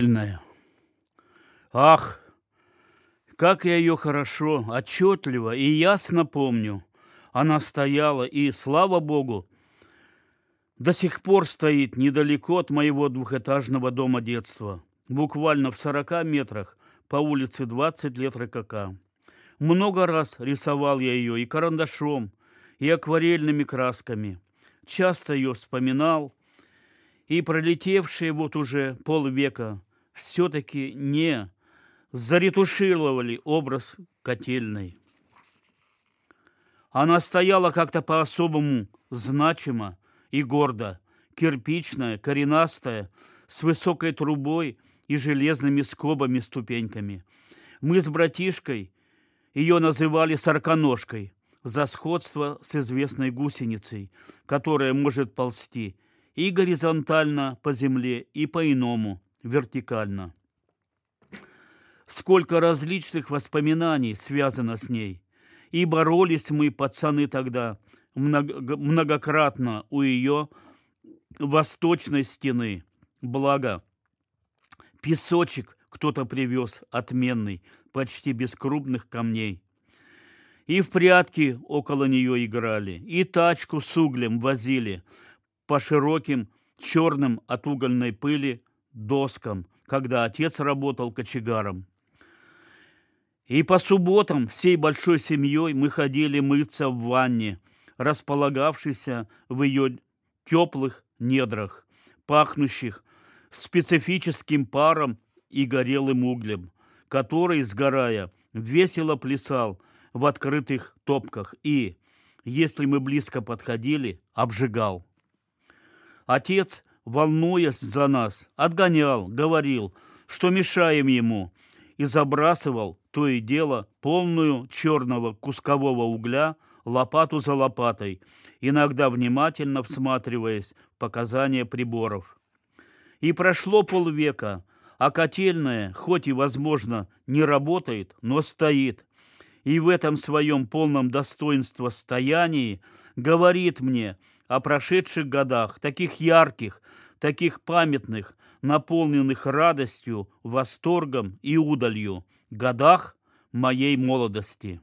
сильная. Ах, как я ее хорошо, отчетливо и ясно помню. Она стояла, и, слава богу, до сих пор стоит недалеко от моего двухэтажного дома детства, буквально в сорока метрах по улице 20 лет РКК. Много раз рисовал я ее и карандашом, и акварельными красками. Часто ее вспоминал, и пролетевшие вот уже полвека все-таки не заретушировали образ котельной. Она стояла как-то по-особому значимо и гордо, кирпичная, коренастая, с высокой трубой и железными скобами-ступеньками. Мы с братишкой ее называли сороконожкой за сходство с известной гусеницей, которая может ползти и горизонтально по земле, и по-иному, вертикально. Сколько различных воспоминаний связано с ней. И боролись мы, пацаны, тогда многократно у ее восточной стены. Благо, песочек кто-то привез отменный, почти без крупных камней. И в прятки около нее играли, и тачку с углем возили по широким черным от угольной пыли доскам, когда отец работал кочегаром. И по субботам всей большой семьей мы ходили мыться в ванне, располагавшейся в ее теплых недрах, пахнущих специфическим паром и горелым углем, который, сгорая, весело плясал в открытых топках и, если мы близко подходили, обжигал. Отец, волнуясь за нас, отгонял, говорил, что мешаем ему, и забрасывал то и дело полную черного кускового угля лопату за лопатой, иногда внимательно всматриваясь в показания приборов. И прошло полвека, а котельная, хоть и, возможно, не работает, но стоит. И в этом своем полном достоинства стоянии говорит мне о прошедших годах, таких ярких, таких памятных, наполненных радостью, восторгом и удалью, годах моей молодости.